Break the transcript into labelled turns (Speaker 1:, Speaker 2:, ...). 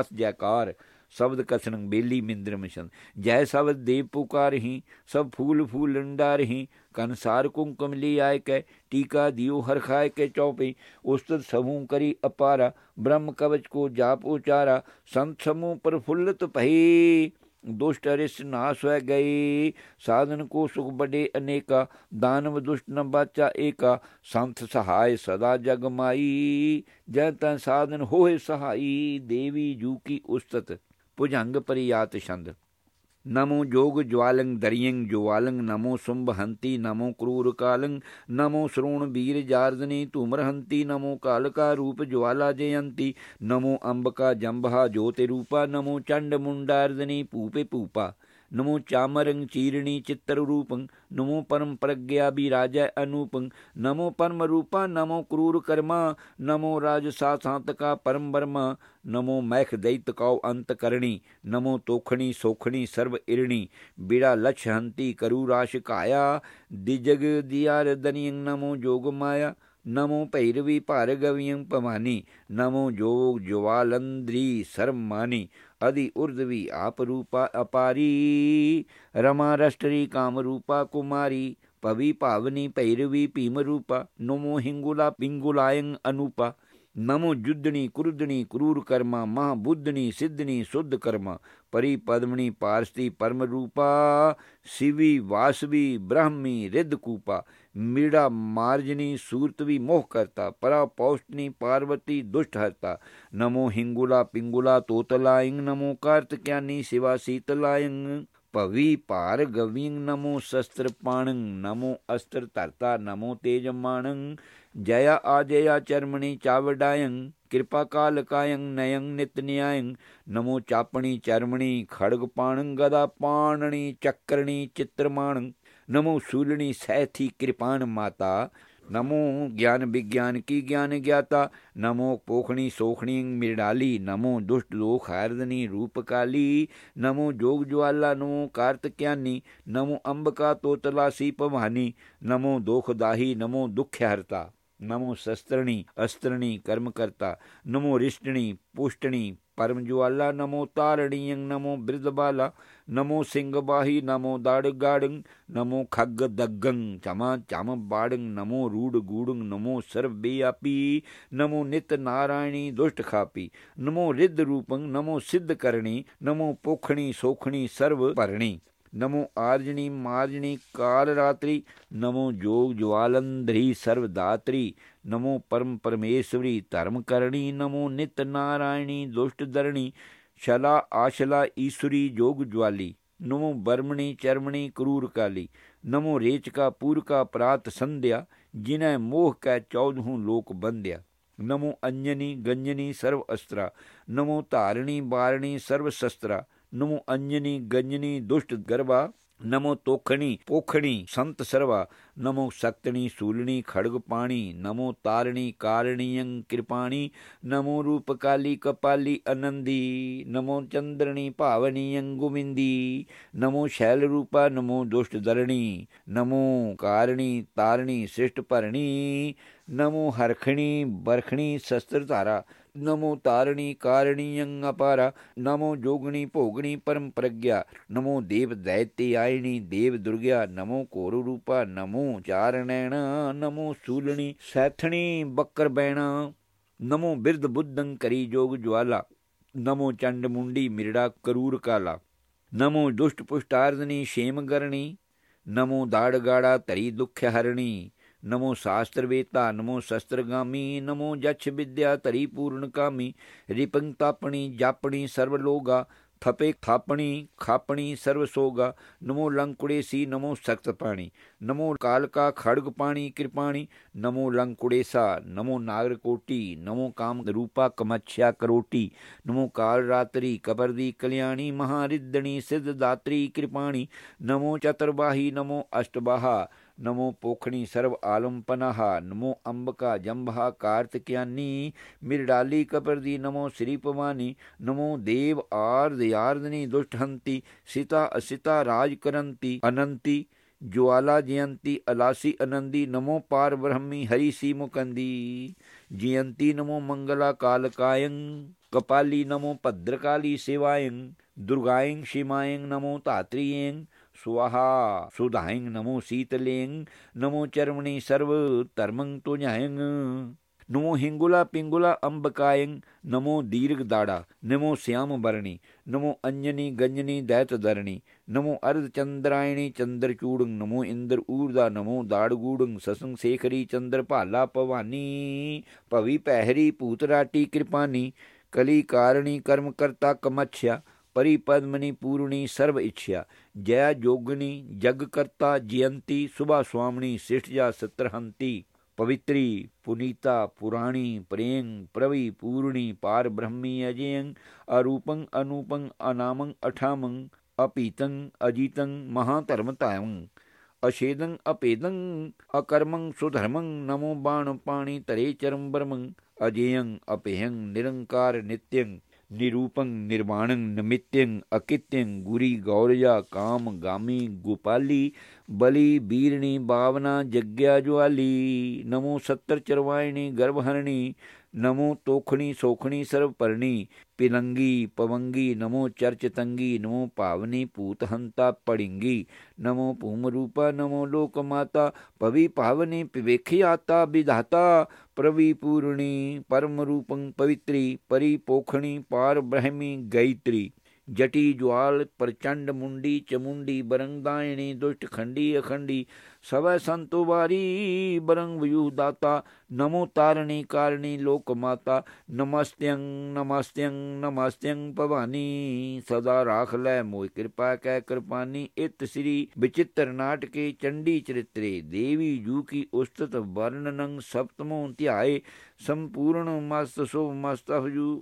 Speaker 1: ਅਸ ਜੈਕਾਰ ਸ਼ਬਦ ਕਸਨ ਬੇਲੀ ਮਿੰਦਰ ਮਿਸ਼ਨ। ਜੈ ਸ਼ਬਦ ਦੇਵ ਪੁਕਾਰਹੀ ਸਭ ਫੂਲ ਫੂਲ ਲੰਡਾ ਰਹੀ ਕਨਸਾਰ ਕੁੰਕਮ ਲੀ ਆਇ ਕੈ, ਟੀਕਾ ਦਿਓ ਹਰ ਖਾਇ ਕੇ ਚੌਪੀ। ਉਸਤਤ ਸਮੂਹ ਕਰੀ ਅਪਾਰਾ, ਬ੍ਰਹਮ ਕਵਚ ਕੋ ਜਾਪ ਉਚਾਰਾ। ਸੰਤ ਸਮੂਹ ਪ੍ਰਫੁੱਲਤ ਭਈ। ਦੁਸ਼ਟ ਅਰਿਸ ਨਾਸ ਹੋਇ ਗਈ। ਸਾਧਨ ਕੋ ਸੁਖ ਬੜੇ ਅਨੇਕਾ, ਦਾਨਵ ਦੁਸ਼ਟ ਨ ਬਾਚਾ ਏਕਾ, ਸੰਤ ਸਹਾਇ ਸਦਾ ਜਗ ਮਾਈ। ਜੈ ਤੈ ਸਾਧਨ ਹੋਏ ਸਹਾਈ, ਦੇਵੀ ਜੂ ਕੀ ਉਸਤਤ, ਭੁਜੰਗ ਪਰਿਆਤ ਛੰਦ। ਨਮੋ ਜੋਗ ਜਵਾਲੰ ਦਰਿਯੰ ਜਵਾਲੰ ਨਮੋ ਸੁੰਭ ਹੰਤੀ ਨਮੋ ਕਰੂਰ ਕਾਲੰ ਨਮੋ ਸਰੂਣ ਵੀਰ ਜਾਰਦਨੀ ਧੂਮਰ ਹੰਤੀ ਨਮੋ ਕਾਲਕਾ ਰੂਪ ਜਵਾਲਾ ਜਯੰਤੀ ਨਮੋ ਅੰਬਕਾ ਜੰਭਾ ਜੋਤਿ ਰੂਪਾ ਨਮੋ ਚੰਡ ਮੁੰਡਾਰਦਨੀ ਪੂਪੇ ਪੂਪਾ ਨਮੋ ਚਾਮਰੰ ਚੀਰਣੀ ਚਿੱਤਰ ਰੂਪੰ ਨਮੋ ਪਰਮ ਪ੍ਰਗਿਆ ਰਾਜੈ ਅਨੂਪੰ, ਨਮੋ ਪਰਮ ਰੂਪਾ ਨਮੋ ਕਰੂਰ ਕਰਮਾ ਨਮੋ ਰਾਜ ਸਾਥਾਂਤਕਾ ਪਰਮ ਬਰਮਾ ਨਮੋ ਮੈਖ ਦੈਤ ਕਉ ਅੰਤ ਕਰਣੀ ਨਮੋ ਤੋਖਣੀ ਸੋਖਣੀ ਸਰਬ ਇਰਣੀ ਬਿੜਾ ਲਛ ਹੰਤੀ ਕਰੂ ਰਾਸ਼ ਕਾਇਆ ਦਿਜਗ ਦਿਆਰ ਦਨੀਯੰ ਨਮੋ ਜੋਗ ਮਾਇਆ ਨਮੋ ਭੈਰਵੀ ਭਾਰਗਵੀਯੰ ਪਮਾਨੀ ਨਮੋ ਜੋਗ ਜਵਾਲੰਦਰੀ ਸਰਮਾਨੀ ਅਦਿ ਉਰਦਵੀ ਆਪ ਰੂਪਾ ਅਪਾਰੀ ਰਮਾ ਰਸ਼ਟਰੀ ਕਾਮ ਰੂਪਾ ਕੁਮਾਰੀ ਪਵੀ ਭਾਵਨੀ ਭੈਰਵੀ ਭੀਮ ਰੂਪਾ ਨਮੋ ਹਿੰਗੁਲਾ ਪਿੰਗੁਲਾਯੰ ਅਨੂਪਾ ਨਮੋ ਜੁਦਣੀ ਕੁਰਦਣੀ ਕਰੂਰ ਕਰਮਾ ਮਹਾ ਬੁੱਧਣੀ ਸਿੱਧਣੀ ਸੁਧ ਕਰਮਾ ਪਰੀ ਪਦਮਣੀ ਪਾਰਸਤੀ ਪਰਮ ਰੂਪਾ ਸਿਵੀ ਵਾਸਵੀ ਬ੍ਰਹਮੀ ਰਿੱਧ ਕੂਪਾ ਮੀੜਾ ਮਾਰਜਨੀ ਸੂਰਤਵੀ ਮੋਹ ਕਰਤਾ ਪਰਾ ਪੌਸ਼ਟਨੀ ਪਾਰਵਤੀ ਦੁਸ਼ਟ ਹਰਤਾ ਨਮੋ ਨਮੋ ਕਾਰਤਕਿਆਨੀ ਭਵੀ ਭਾਰ ਗਵਿੰ ਨਮੋ ਸ਼ਸਤਰ ਪਾਣੰ, ਨਮੋ ਅਸਤਰ ਧਰਤਾ, ਨਮੋ ਤੇਜ ਮਾਣੰ। ਜਯਾ ਆਜਯਾ ਚਰਮਣੀ ਚਾਵਡਾਯੰ, ਕਿਰਪਾ ਕਾਲ ਕਾਯੰ, ਨਯੰ ਨਿਤ ਨਿਆਯੰ। ਨਮੋ ਚਾਪਣੀ ਚਰਮਣੀ ਖੜਗ ਪਾਣੰ, ਗਦਾ ਪਾਣਣੀ ਚੱਕਰਣੀ ਚਿੱਤਰਮਾਣ ਨਮੋ ਸੂਲਣੀ ਸਹਿਥੀ ਕਿਰਪਾਨ ਮਾਤਾ। ਨਮੋ ਗਿਆਨ ਵਿਗਿਆਨ ਕੀ ਗਿਆਨ ਗਿਆਤਾ ਨਮੋ ਪੋਖਣੀ ਸੋਖਣੀ ਮਿਰਡਾਲੀ ਨਮੋ ਦੁਸ਼ਟ ਲੋਕ ਹਾਰਦਨੀ ਰੂਪ ਕਾਲੀ ਨਮੋ ਜੋਗ ਜਵਾਲਾ ਨਮੋ ਕਾਰਤਕਿਆਨੀ ਨਮੋ ਅੰਬਕਾ ਤੋਤਲਾ ਸੀ ਭਵਾਨੀ ਨਮੋ ਦੋਖ ਦਾਹੀ ਨਮੋ ਦੁਖ ਹਰਤਾ ਨਮੋ ਸ਼ਸਤਰਣੀ ਅਸਤਰਣੀ ਕਰਮ ਨਮੋ ਰਿਸ਼ਟਣੀ ਪੁਸ਼ਟਣੀ ਪਰਮ ਜਵਾਲਾ ਨਮੋ ਤਾਰਣੀਯੰ ਨਮੋ ਬ੍ਰਿਦਬਾਲਾ ਨਮੋ ਸਿੰਘ ਬਾਹੀ ਨਮੋ ਦਾੜ ਗਾੜੰ ਨਮੋ ਖੱਗ ਦੱਗੰ ਚਮਾ ਚਮ ਬਾੜੰ ਨਮੋ ਰੂੜ ਗੂੜੰ ਨਮੋ ਸਰਬ ਬਿਆਪੀ ਨਮੋ ਨਿਤ ਨਾਰਾਇਣੀ ਦੁਸ਼ਟ ਖਾਪੀ ਨਮੋ ਰਿੱਧ ਰੂਪੰ ਨਮੋ ਸਿੱਧ ਕਰਣੀ ਨਮੋ ਪੋਖਣੀ ਸੋਖਣੀ ਸਰਬ ਭਰਣੀ ਨਮੋ ਆਰਜਣੀ ਮਾਰਜਣੀ ਕਾਲ ਰਾਤਰੀ ਨਮੋ ਜੋਗ ਜਵਾਲੰਧਰੀ ਸਰਵ ਨਮੋ ਪਰਮ ਪਰਮੇਸ਼ਵਰੀ ਧਰਮ ਕਰਣੀ ਨਮੋ ਨਿਤ ਨਾਰਾਇਣੀ ਦੁਸ਼ਟ ਦਰਣੀ ਸ਼ਲਾ ਆਸ਼ਲਾ ਈਸ਼ਵਰੀ ਜੋਗ ਜਵਾਲੀ ਨਮੋ ਬਰਮਣੀ ਚਰਮਣੀ ਕਰੂਰ ਕਾਲੀ ਨਮੋ ਰੇਚਕਾ ਪੂਰਕਾ ਪ੍ਰਾਤ ਸੰਧਿਆ ਜਿਨੈ ਮੋਹ ਕੈ ਚੌਦਹੂ ਲੋਕ ਬੰਧਿਆ ਨਮੋ ਅੰਜਨੀ ਗੰਜਨੀ ਸਰਵ ਅਸਤਰਾ ਨਮੋ ਧਾਰਣੀ ਬਾਰਣੀ ਸਰਵ ਸ਼ਸਤਰਾ ਨਮੋ ਅੰਜਨੀ ਗੰਜਨੀ ਦੁਸ਼ਟ ਗਰਵਾ ਨਮੋ ਤੋਖਣੀ ਪੋਖਣੀ ਸੰਤ ਸਰਵਾ ਨਮੋ ਸਕਤਣੀ ਸੂਲਣੀ ਖੜਗ ਪਾਣੀ ਨਮੋ ਤਾਰਣੀ ਕਾਰਣੀਯੰ ਕਿਰਪਾਣੀ ਨਮੋ ਰੂਪ ਕਪਾਲੀ ਅਨੰਦੀ ਨਮੋ ਚੰਦਰਣੀ ਭਾਵਨੀਯੰ ਗੁਮਿੰਦੀ ਨਮੋ ਸ਼ੈਲ ਰੂਪਾ ਨਮੋ ਦੁਸ਼ਟ ਦਰਣੀ ਨਮੋ ਕਾਰਣੀ ਤਾਰਣੀ ਸ੍ਰਿਸ਼ਟ ਭਰਣੀ ਨਮੋ ਹਰਖਣੀ ਬਰਖਣੀ ਸ਼ਸਤਰ ਧਾਰਾ ਨਮੋ ਤਾਰਣੀ ਕਾਰਣੀਯੰ ਅਪਾਰਾ ਨਮੋ ਜੋਗਣੀ ਭੋਗਣੀ ਪਰਮ ਪ੍ਰਗਿਆ ਨਮੋ ਦੇਵ ਦੈਤੀ ਆਇਣੀ ਦੇਵ ਦੁਰਗਿਆ ਨਮੋ ਕੋਰ ਰੂਪਾ ਨਮੋ ਚਾਰਣੈਣ ਨਮੋ ਸੂਲਣੀ, ਸੈਥਣੀ ਬੱਕਰ ਬੈਣਾ, ਨਮੋ ਬਿਰਧ ਬੁੱਧੰ ਕਰੀ ਜੋਗ ਜਵਾਲਾ ਨਮੋ ਚੰਡ ਮੁੰਡੀ ਮਿਰੜਾ ਕਰੂਰ ਕਾਲਾ, ਨਮੋ ਦੁਸ਼ਟ ਪੁਸ਼ਟਾਰਦਨੀ ਸ਼ੇਮ ਗਰਣੀ, ਨਮੋ ਦਾੜ ਗਾੜਾ ਤਰੀ ਦੁਖ ਹਰਣੀ, ਨਮੋ ਸ਼ਾਸਤਰ ਵੇਤਾ, ਨਮੋ ਸ਼ਸਤਰਗਾਮੀ ਨਮੋ ਜਛ ਵਿਦਿਆ ਤਰੀ ਪੂਰਨ ਕਾਮੀ ਰਿਪੰਗ ਤਾਪਣੀ, ਜਾਪਣੀ ਸਰਵ ਲੋਗਾ ਥਪੇ ਥਾਪਣੀ ਖਾਪਣੀ ਸਰਵ ਸੋਗਾ ਨਮੋ ਲੰਕੁੜੇ ਨਮੋ ਸਖਤ ਪਾਣੀ। ਨਮੋ ਕਾਲਕਾ ਖੜਗ ਪਾਣੀ, ਕਿਰਪਾਣੀ, ਨਮੋ ਲੰਕੁੜੇਸਾ ਨਮੋ ਨਾਗਰ ਕੋਟੀ, ਨਮੋ ਕਾਮ ਰੂਪਾ ਕਮਛਿਆ ਕਰੋਟੀ, ਨਮੋ ਕਾਲ ਰਾਤਰੀ ਕਬਰ ਦੀ ਕਲਿਆਣੀ ਮਹਾਰਿੱਧਣੀ ਸਿੱਧ ਦਾਤਰੀ ਕਿਰਪਾਣੀ, ਨਮੋ ਚਤਰਬਾਹੀ, ਨਮੋ ਅਸ਼ਟਬਾਹਾ नमो पोखणी सर्व आलम पनाहा नमो अंबका जम्भा कार्तिकयानी मिरडाली कपरदी नमो श्री पवानी नमो देव आर्द यार्दनी दुष्टहंती सीता असिता राज करंती अनंती ज्वाला जयंती अलासी अनंदी नमो पार ब्रह्मी हरि सी मुकंदी जयंती नमो मंगला कालकायं कपाली नमो भद्रकाली सेवायं दुर्गायं शिमायं नमो तात्रियं ਸੁਆਹਾ ਸੁਧਾਇੰ ਨਮੋ ਸੀਤਲਿੰ ਨਮੋ ਚਰਮਣੀ ਸਰਵ ਧਰਮੰ ਤੁਝੈੰ ਨਮੋ ਹਿੰਗੁਲਾ ਪਿੰਗੁਲਾ ਅੰਬਕਾਇੰ ਨਮੋ ਦੀਰਘ ਦਾੜਾ ਨਮੋ ਸਿਆਮ ਬਰਣੀ ਨਮੋ ਅੰਜਨੀ ਗੰਜਨੀ ਦੈਤ ਦਰਣੀ ਨਮੋ ਅਰਧ ਚੰਦਰਾਇਣੀ ਚੰਦਰ ਚੂੜੰ ਨਮੋ ਇੰਦਰ ਊਰਦਾ ਨਮੋ ਦਾੜਗੂੜੰ ਸਸੰ ਸੇਖਰੀ ਚੰਦਰ ਭਾਲਾ ਭਵਾਨੀ ਭਵੀ ਪਹਿਰੀ ਭੂਤ ਰਾਟੀ ਕਿਰਪਾਨੀ ਕਲੀ ਕਾਰਣੀ ਕਰਮ ਕਰਤਾ ਕਮਛਿਆ ਪਰੀ ਪਦਮਨੀ ਪੂਰਣੀ ਸਰਬ ਇੱਛਾ ਜੈ ਜੋਗਣੀ ਜਗ ਕਰਤਾ ਜਯੰਤੀ, ਸੁਭਾ ਸੁਆਮਣੀ ਸਿਸ਼ਟ ਜਾ ਸਤਰਹੰਤੀ, ਪਵਿੱਤਰੀ, ਪੁਨੀਤਾ, ਪੁਰਾਣੀ ਪ੍ਰੇਮ ਪ੍ਰਵੀ, ਪੂਰਣੀ, ਪਾਰ ਬ੍ਰਹਮੀ, ਅਜੇਯੰ, ਅਰੂਪੰ, ਅਨੂਪੰ, ਅਨਾਮੰ, ਅਠਾਮੰ, ਅਪੀਤੰ, ਅਜੀਤੰ ਮਹਾ ਧਰਮ ਧਾਇੰ ਅਸ਼ੇਦੰ ਅਪੇਦੰ, ਅਕਰਮੰ, ਸੁਧਰਮੰ, ਨਮੋ ਬਾਣ, ਪਾਣੀ ਤਰੇ ਚਰਮ ਬਰਮੰ ਅਜੇਯੰ ਅਪੇਹੰ ਨਿਰੰਕਾਰ, ਨਿਤਯੰ निरूपं निर्वाणं नमित्यं अकित्यं गुरी गौरजा काम गामी गोपाली बलि बीरणी भावना जग्या ਨਮੋ ਤੋਖਣੀ ਸੋਖਣੀ ਸਰਬ ਪਰਣੀ ਪਿਲੰਗੀ ਪਵੰਗੀ ਨਮੋ ਚਰਚਤੰਗੀ ਨਮੋ ਭਾਵਨੀ ਭੂਤ ਹੰਤਾ ਪੜਿੰਗੀ ਨਮੋ ਭੂਮ ਰੂਪਾ ਨਮੋ ਲੋਕ ਮਾਤਾ ਪਵੀ ਭਾਵਨੀ ਪਿਵੇਖਿਆਤਾ ਵਿਧਾਤਾ ਪ੍ਰਵੀ ਪੂਰਣੀ ਪਰਮ ਰੂਪੰ ਪਵਿਤਰੀ ਪਰੀ ਪੋਖਣੀ ਪਾਰ ਬ੍ਰਹਮੀ ਗੈਤਰੀ ਜਟੀ ਜਵਾਲ ਪ੍ਰਚੰਡ ਮੁੰਡੀ, ਚਮੁੰਡੀ, ਬਰੰਗਦਾਇਣੀ, ਦੁਸ਼ਟ ਖੰਡੀ, ਅਖੰਡੀ, ਸਵੈ ਸੰਤੋ ਵਾਰੀ, ਬਰੰਗ ਵਿਯੂ ਦਾਤਾ, ਨਮੋ ਤਾਰਣੀ ਕਾਰਣੀ ਲੋਕ ਮਾਤਾ ਨਮਸਤਿੰ ਨਮਸਤਿੰ ਨਮਸਤਿੰ ਭਵਾਨੀ, ਸਦਾ ਰਾਖ ਲੈ ਮੋਇ ਕਿਰਪਾ ਕੈ ਕਿਰਪਾਨੀ, ਇਤ ਸ੍ਰੀ ਵਿਚਿਤ੍ਰ ਨਾਟਕੇ ਚੰਡੀ ਚਰਿਤਰੇ, ਦੇਵੀ ਜੂ ਕੀ ਉਸਤਤ ਵਰਣਨੰ ਸਪਤਮੋ ਧਿਆਏ, ਸੰਪੂਰਨ ਮਸਤ ਸੋ ਮਸਤਹ ਜੂ